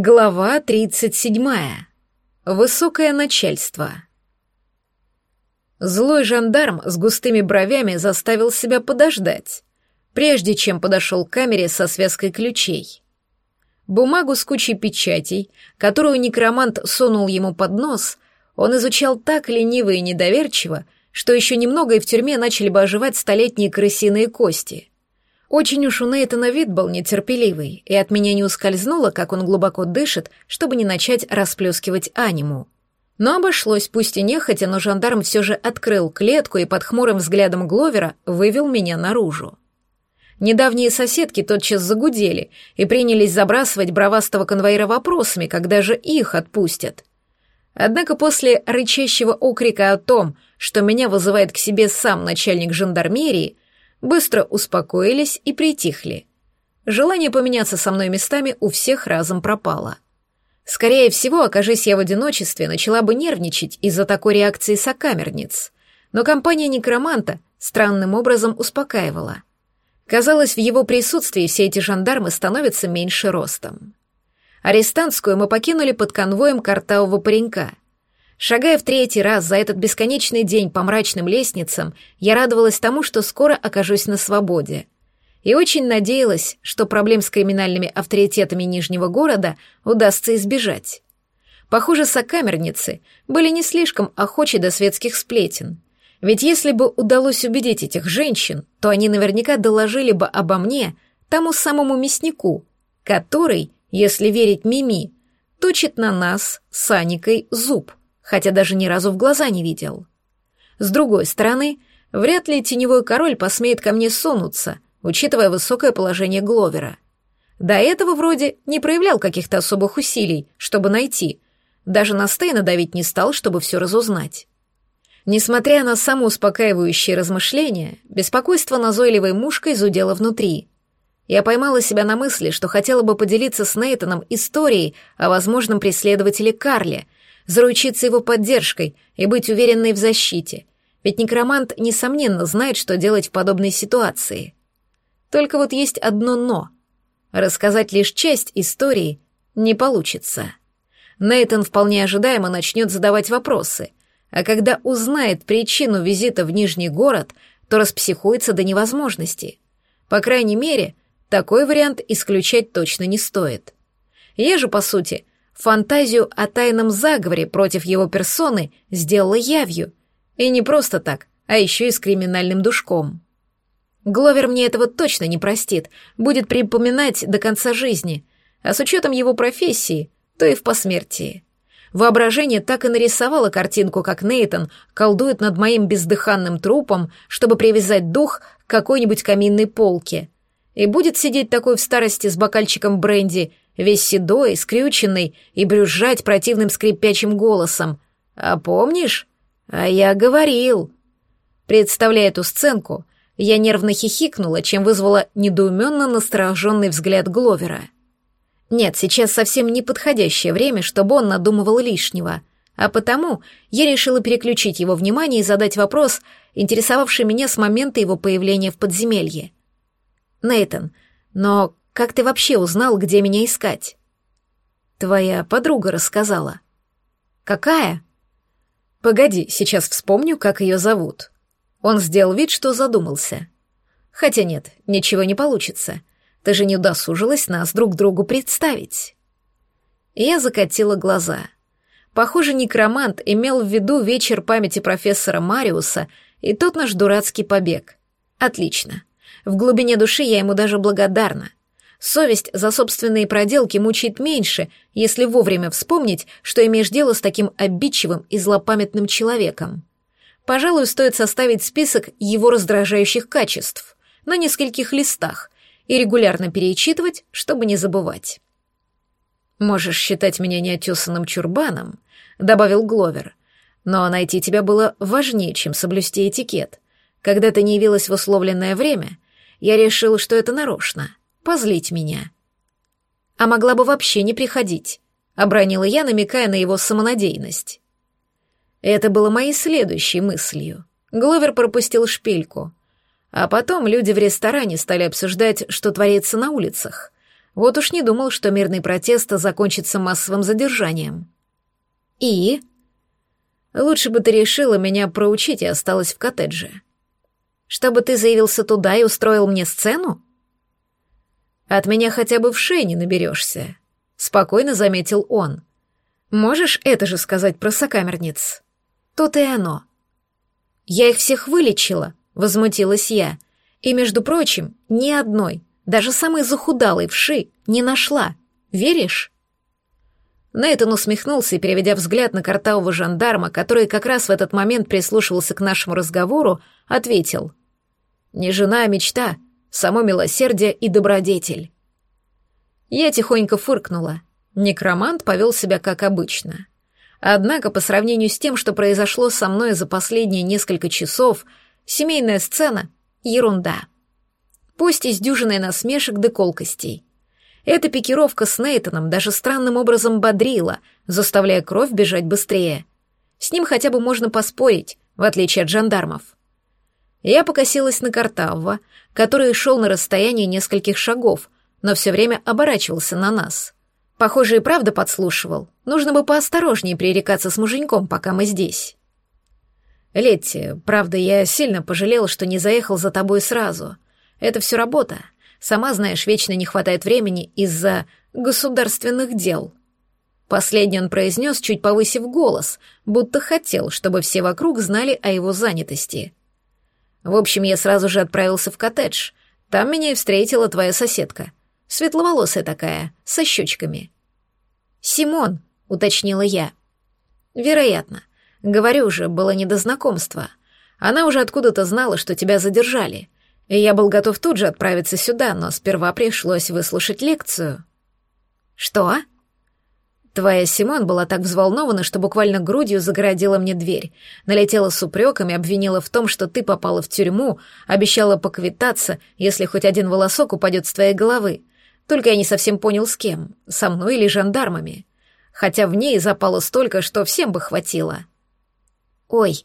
Глава 37. Высокое начальство. Злой жандарм с густыми бровями заставил себя подождать, прежде чем подошел к камере со связкой ключей. Бумагу с кучей печатей, которую некромант сунул ему под нос, он изучал так лениво и недоверчиво, что еще немного и в тюрьме начали бы оживать столетние крысиные кости — очень уж у Нейтана вид был нетерпеливый, и от меня не ускользнуло, как он глубоко дышит, чтобы не начать расплескивать аниму. Но обошлось, пусть и нехотя, но жандарм все же открыл клетку и под хмурым взглядом Гловера вывел меня наружу. Недавние соседки тотчас загудели и принялись забрасывать бравастого конвоира вопросами, когда же их отпустят. Однако после рычащего окрика о том, что меня вызывает к себе сам начальник жандармерии, быстро успокоились и притихли. Желание поменяться со мной местами у всех разом пропало. Скорее всего, окажись я в одиночестве, начала бы нервничать из-за такой реакции сокамерниц. Но компания некроманта странным образом успокаивала. Казалось, в его присутствии все эти жандармы становятся меньше ростом. Арестантскую мы покинули под конвоем картавого паренька — Шагая в третий раз за этот бесконечный день по мрачным лестницам, я радовалась тому, что скоро окажусь на свободе. И очень надеялась, что проблем с криминальными авторитетами Нижнего города удастся избежать. Похоже, сокамерницы были не слишком охочи до светских сплетен. Ведь если бы удалось убедить этих женщин, то они наверняка доложили бы обо мне тому самому мяснику, который, если верить Мими, точит на нас с Аникой зуб хотя даже ни разу в глаза не видел. С другой стороны, вряд ли теневой король посмеет ко мне сунуться, учитывая высокое положение Гловера. До этого вроде не проявлял каких-то особых усилий, чтобы найти. Даже на Стейна давить не стал, чтобы все разузнать. Несмотря на самоуспокаивающие размышления, беспокойство назойливой мушкой зудело внутри. Я поймала себя на мысли, что хотела бы поделиться с Нейтаном историей о возможном преследователе Карле — заручиться его поддержкой и быть уверенной в защите, ведь некромант, несомненно, знает, что делать в подобной ситуации. Только вот есть одно «но». Рассказать лишь часть истории не получится. Нейтан вполне ожидаемо начнет задавать вопросы, а когда узнает причину визита в Нижний город, то распсихуется до невозможности. По крайней мере, такой вариант исключать точно не стоит. Я же, по сути, фантазию о тайном заговоре против его персоны сделала явью. И не просто так, а еще и с криминальным душком. Гловер мне этого точно не простит, будет припоминать до конца жизни, а с учетом его профессии, то и в посмертии. Воображение так и нарисовало картинку, как Нейтон колдует над моим бездыханным трупом, чтобы привязать дух к какой-нибудь каминной полке. И будет сидеть такой в старости с бокальчиком бренди весь седой, скрюченный и брюзжать противным скрипячим голосом. «А помнишь? А я говорил». Представляя эту сценку, я нервно хихикнула, чем вызвала недоуменно настороженный взгляд Гловера. Нет, сейчас совсем не подходящее время, чтобы он надумывал лишнего, а потому я решила переключить его внимание и задать вопрос, интересовавший меня с момента его появления в подземелье. Нейтан, но как ты вообще узнал, где меня искать? Твоя подруга рассказала. Какая? Погоди, сейчас вспомню, как ее зовут. Он сделал вид, что задумался. Хотя нет, ничего не получится. Ты же не удосужилась нас друг другу представить. Я закатила глаза. Похоже, некромант имел в виду вечер памяти профессора Мариуса и тот наш дурацкий побег. Отлично. В глубине души я ему даже благодарна. Совесть за собственные проделки мучает меньше, если вовремя вспомнить, что имеешь дело с таким обидчивым и злопамятным человеком. Пожалуй, стоит составить список его раздражающих качеств на нескольких листах и регулярно перечитывать, чтобы не забывать. «Можешь считать меня неотесанным чурбаном», — добавил Гловер, «но найти тебя было важнее, чем соблюсти этикет. Когда ты не явилась в условленное время, я решил, что это нарочно» позлить меня. А могла бы вообще не приходить, обронила я, намекая на его самонадеянность. Это было моей следующей мыслью. Гловер пропустил шпильку. А потом люди в ресторане стали обсуждать, что творится на улицах. Вот уж не думал, что мирный протест закончится массовым задержанием. И? Лучше бы ты решила меня проучить и осталась в коттедже. Чтобы ты заявился туда и устроил мне сцену? От меня хотя бы в шее не наберешься, спокойно заметил он. Можешь это же сказать про сокамерниц? Тут и оно. Я их всех вылечила, возмутилась я. И, между прочим, ни одной, даже самой захудалой вши, не нашла. Веришь? Нейтан усмехнулся и, переведя взгляд на картавого жандарма, который как раз в этот момент прислушивался к нашему разговору, ответил. «Не жена, а мечта, само милосердие и добродетель». Я тихонько фыркнула. Некромант повел себя как обычно. Однако, по сравнению с тем, что произошло со мной за последние несколько часов, семейная сцена — ерунда. Пусть и с дюжиной насмешек да колкостей. Эта пикировка с Нейтаном даже странным образом бодрила, заставляя кровь бежать быстрее. С ним хотя бы можно поспорить, в отличие от жандармов. Я покосилась на Картавва, который шел на расстоянии нескольких шагов, но все время оборачивался на нас. Похоже, и правда подслушивал. Нужно бы поосторожнее пререкаться с муженьком, пока мы здесь. Летти, правда, я сильно пожалел, что не заехал за тобой сразу — это все работа. Сама знаешь, вечно не хватает времени из-за государственных дел. Последний он произнес, чуть повысив голос, будто хотел, чтобы все вокруг знали о его занятости. В общем, я сразу же отправился в коттедж. Там меня и встретила твоя соседка. Светловолосая такая, со щечками. «Симон», — уточнила я. «Вероятно. Говорю же, было не до знакомства. Она уже откуда-то знала, что тебя задержали и я был готов тут же отправиться сюда, но сперва пришлось выслушать лекцию. «Что?» Твоя Симон была так взволнована, что буквально грудью загородила мне дверь, налетела с упреками, обвинила в том, что ты попала в тюрьму, обещала поквитаться, если хоть один волосок упадет с твоей головы. Только я не совсем понял, с кем, со мной или жандармами. Хотя в ней запало столько, что всем бы хватило. Ой,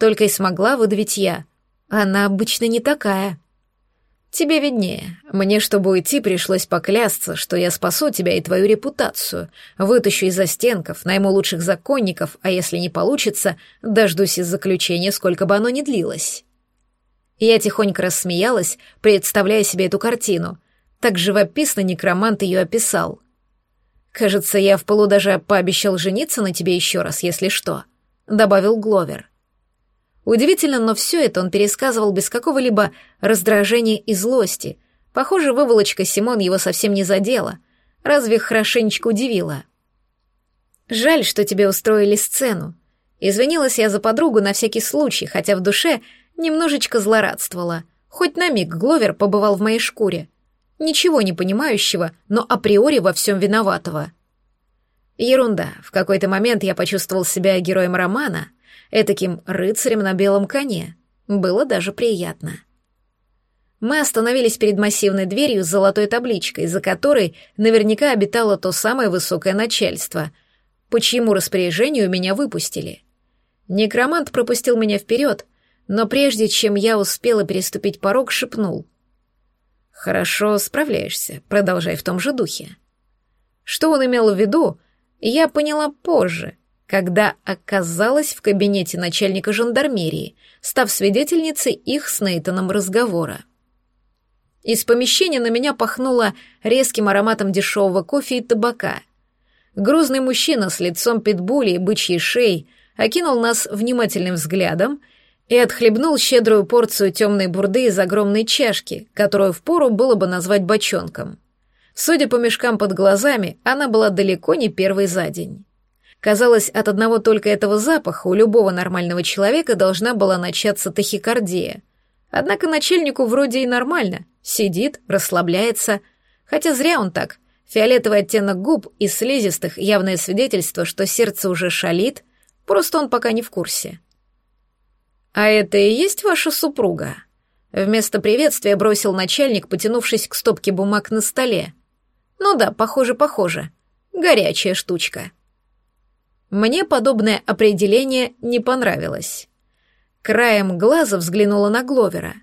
только и смогла выдавить я — она обычно не такая. Тебе виднее. Мне, чтобы уйти, пришлось поклясться, что я спасу тебя и твою репутацию, вытащу из-за стенков, найму лучших законников, а если не получится, дождусь из заключения, сколько бы оно ни длилось. Я тихонько рассмеялась, представляя себе эту картину. Так живописно некромант ее описал. «Кажется, я в полу даже пообещал жениться на тебе еще раз, если что», — добавил Гловер. Удивительно, но все это он пересказывал без какого-либо раздражения и злости. Похоже, выволочка Симон его совсем не задела. Разве хорошенечко удивила? «Жаль, что тебе устроили сцену. Извинилась я за подругу на всякий случай, хотя в душе немножечко злорадствовала. Хоть на миг Гловер побывал в моей шкуре. Ничего не понимающего, но априори во всем виноватого. Ерунда. В какой-то момент я почувствовал себя героем романа — этаким рыцарем на белом коне. Было даже приятно. Мы остановились перед массивной дверью с золотой табличкой, за которой наверняка обитало то самое высокое начальство, по чьему распоряжению меня выпустили. Некромант пропустил меня вперед, но прежде чем я успела переступить порог, шепнул. «Хорошо справляешься, продолжай в том же духе». Что он имел в виду, я поняла позже, когда оказалась в кабинете начальника жандармерии, став свидетельницей их с Нейтаном разговора. Из помещения на меня пахнуло резким ароматом дешевого кофе и табака. Грузный мужчина с лицом питбули и бычьей шеей окинул нас внимательным взглядом и отхлебнул щедрую порцию темной бурды из огромной чашки, которую впору было бы назвать бочонком. Судя по мешкам под глазами, она была далеко не первой за день. Казалось, от одного только этого запаха у любого нормального человека должна была начаться тахикардия. Однако начальнику вроде и нормально. Сидит, расслабляется. Хотя зря он так. Фиолетовый оттенок губ и слизистых — явное свидетельство, что сердце уже шалит, просто он пока не в курсе. «А это и есть ваша супруга?» Вместо приветствия бросил начальник, потянувшись к стопке бумаг на столе. «Ну да, похоже, похоже. Горячая штучка». Мне подобное определение не понравилось. Краем глаза взглянула на Гловера.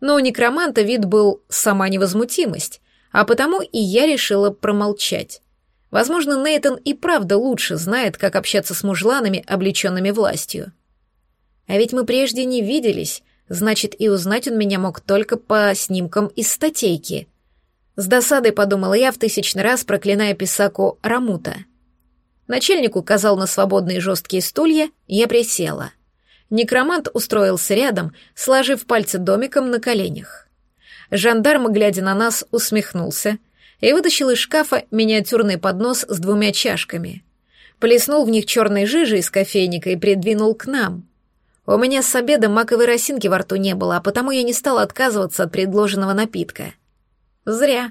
Но у некроманта вид был сама невозмутимость, а потому и я решила промолчать. Возможно, Нейтон и правда лучше знает, как общаться с мужланами, облеченными властью. А ведь мы прежде не виделись, значит, и узнать он меня мог только по снимкам из статейки. С досадой подумала я в тысячный раз, проклиная писаку Рамута. Начальник указал на свободные жесткие стулья, я присела. Некромант устроился рядом, сложив пальцы домиком на коленях. Жандарм, глядя на нас, усмехнулся и вытащил из шкафа миниатюрный поднос с двумя чашками. Плеснул в них черной жижи из кофейника и придвинул к нам. У меня с обеда маковой росинки во рту не было, а потому я не стала отказываться от предложенного напитка. Зря.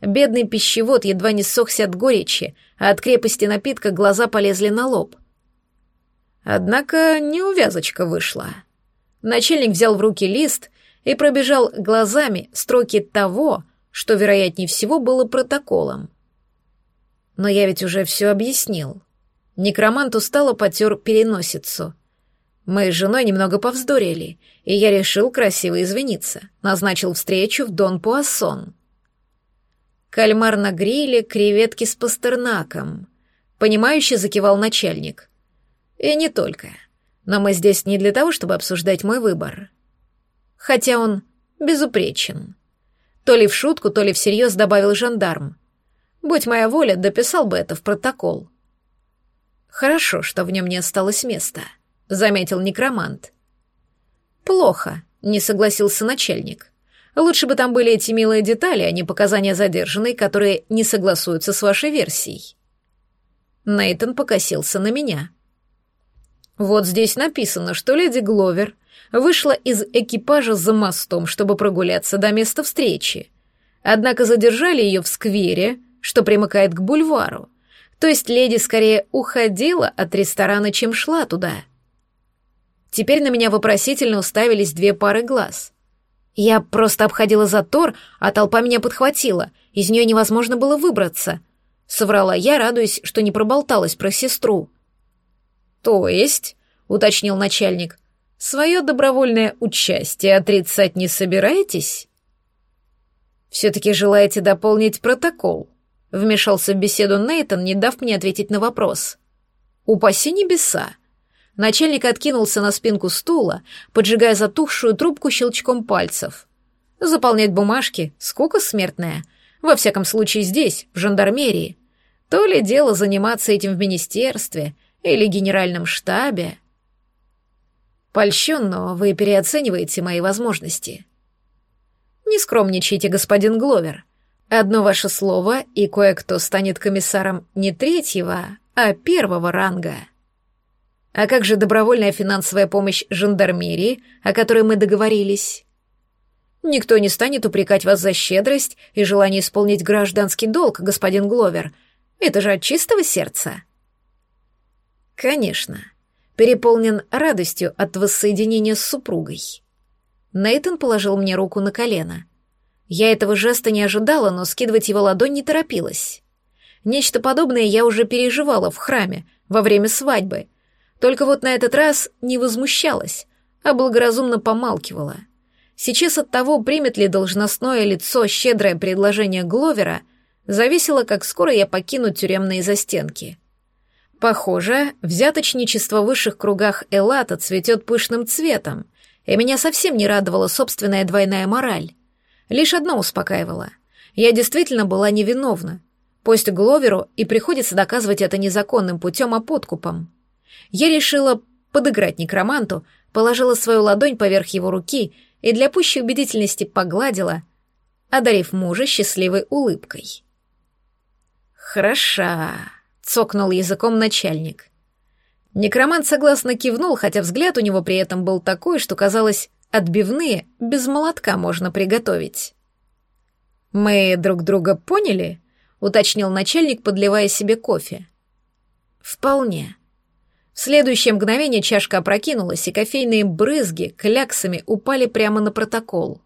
Бедный пищевод едва не сохся от горечи, от крепости напитка глаза полезли на лоб. Однако неувязочка вышла. Начальник взял в руки лист и пробежал глазами строки того, что, вероятнее всего, было протоколом. Но я ведь уже все объяснил. Некромант устало потер переносицу. Мы с женой немного повздорили, и я решил красиво извиниться. Назначил встречу в Дон Пуассон. Кальмар на гриле, креветки с пастернаком. Понимающе закивал начальник. И не только. Но мы здесь не для того, чтобы обсуждать мой выбор. Хотя он безупречен. То ли в шутку, то ли всерьез добавил жандарм. Будь моя воля, дописал бы это в протокол. Хорошо, что в нем не осталось места, заметил некромант. Плохо, не согласился начальник. Лучше бы там были эти милые детали, а не показания задержанной, которые не согласуются с вашей версией. Нейтон покосился на меня. Вот здесь написано, что леди Гловер вышла из экипажа за мостом, чтобы прогуляться до места встречи. Однако задержали ее в сквере, что примыкает к бульвару. То есть леди скорее уходила от ресторана, чем шла туда. Теперь на меня вопросительно уставились две пары глаз. Я просто обходила затор, а толпа меня подхватила. Из нее невозможно было выбраться. Соврала я, радуясь, что не проболталась про сестру. То есть, уточнил начальник, свое добровольное участие отрицать не собираетесь? Все-таки желаете дополнить протокол? Вмешался в беседу Нейтон, не дав мне ответить на вопрос. Упаси небеса. Начальник откинулся на спинку стула, поджигая затухшую трубку щелчком пальцев. Заполнять бумажки — скука смертная. Во всяком случае здесь, в жандармерии. То ли дело заниматься этим в министерстве или генеральном штабе. Польщен, но вы переоцениваете мои возможности. Не скромничайте, господин Гловер. Одно ваше слово, и кое-кто станет комиссаром не третьего, а первого ранга. А как же добровольная финансовая помощь жандармерии, о которой мы договорились? Никто не станет упрекать вас за щедрость и желание исполнить гражданский долг, господин Гловер. Это же от чистого сердца. Конечно. Переполнен радостью от воссоединения с супругой. Нейтон положил мне руку на колено. Я этого жеста не ожидала, но скидывать его ладонь не торопилась. Нечто подобное я уже переживала в храме во время свадьбы — только вот на этот раз не возмущалась, а благоразумно помалкивала. Сейчас от того, примет ли должностное лицо щедрое предложение Гловера, зависело, как скоро я покину тюремные застенки. Похоже, взяточничество в высших кругах Элата цветет пышным цветом, и меня совсем не радовала собственная двойная мораль. Лишь одно успокаивало. Я действительно была невиновна. Пусть Гловеру и приходится доказывать это незаконным путем, а подкупом. Я решила подыграть некроманту, положила свою ладонь поверх его руки и для пущей убедительности погладила, одарив мужа счастливой улыбкой. «Хороша», — цокнул языком начальник. Некромант согласно кивнул, хотя взгляд у него при этом был такой, что казалось, отбивные без молотка можно приготовить. «Мы друг друга поняли?» — уточнил начальник, подливая себе кофе. «Вполне», в следующее мгновение чашка опрокинулась, и кофейные брызги кляксами упали прямо на протокол.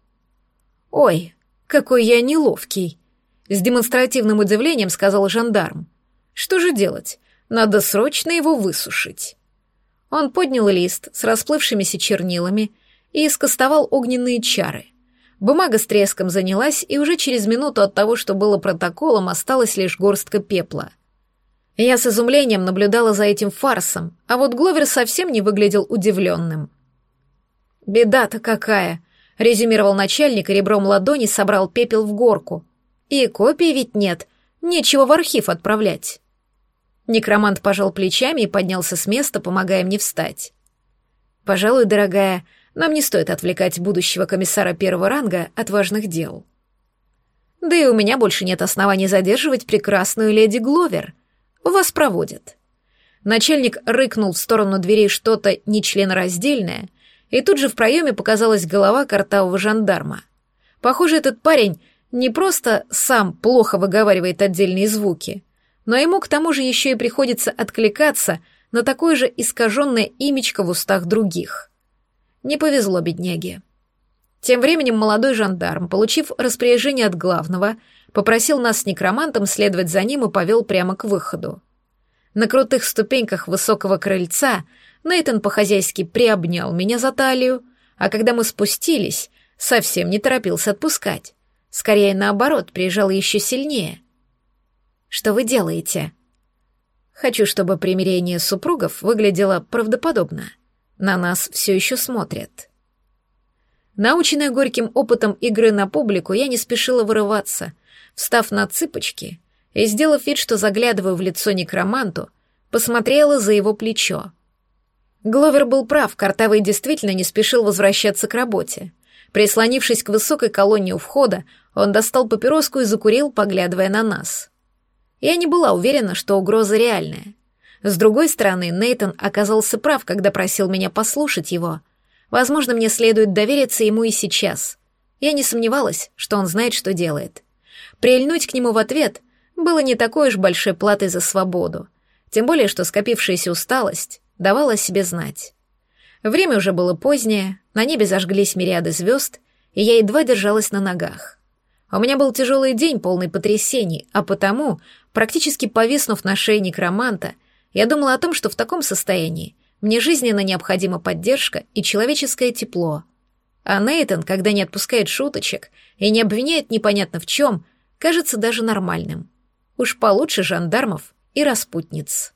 «Ой, какой я неловкий!» — с демонстративным удивлением сказал жандарм. «Что же делать? Надо срочно его высушить». Он поднял лист с расплывшимися чернилами и искостовал огненные чары. Бумага с треском занялась, и уже через минуту от того, что было протоколом, осталась лишь горстка пепла. Я с изумлением наблюдала за этим фарсом, а вот Гловер совсем не выглядел удивленным. «Беда-то какая!» — резюмировал начальник и ребром ладони собрал пепел в горку. «И копий ведь нет, нечего в архив отправлять». Некромант пожал плечами и поднялся с места, помогая мне встать. «Пожалуй, дорогая, нам не стоит отвлекать будущего комиссара первого ранга от важных дел». «Да и у меня больше нет оснований задерживать прекрасную леди Гловер», вас проводят». Начальник рыкнул в сторону дверей что-то нечленораздельное, и тут же в проеме показалась голова картавого жандарма. Похоже, этот парень не просто сам плохо выговаривает отдельные звуки, но ему к тому же еще и приходится откликаться на такое же искаженное имечко в устах других. Не повезло бедняге. Тем временем молодой жандарм, получив распоряжение от главного, попросил нас с некромантом следовать за ним и повел прямо к выходу. На крутых ступеньках высокого крыльца Нейтан по-хозяйски приобнял меня за талию, а когда мы спустились, совсем не торопился отпускать. Скорее, наоборот, приезжал еще сильнее. «Что вы делаете?» «Хочу, чтобы примирение супругов выглядело правдоподобно. На нас все еще смотрят». Наученная горьким опытом игры на публику, я не спешила вырываться — встав на цыпочки и, сделав вид, что заглядываю в лицо некроманту, посмотрела за его плечо. Гловер был прав, Картавый действительно не спешил возвращаться к работе. Прислонившись к высокой колонне у входа, он достал папироску и закурил, поглядывая на нас. Я не была уверена, что угроза реальная. С другой стороны, Нейтон оказался прав, когда просил меня послушать его. Возможно, мне следует довериться ему и сейчас. Я не сомневалась, что он знает, что делает. Прильнуть к нему в ответ было не такой уж большой платой за свободу, тем более что скопившаяся усталость давала о себе знать. Время уже было позднее, на небе зажглись мириады звезд, и я едва держалась на ногах. У меня был тяжелый день, полный потрясений, а потому, практически повиснув на шее некроманта, я думала о том, что в таком состоянии мне жизненно необходима поддержка и человеческое тепло. А Нейтан, когда не отпускает шуточек и не обвиняет непонятно в чем, кажется даже нормальным. Уж получше жандармов и распутниц.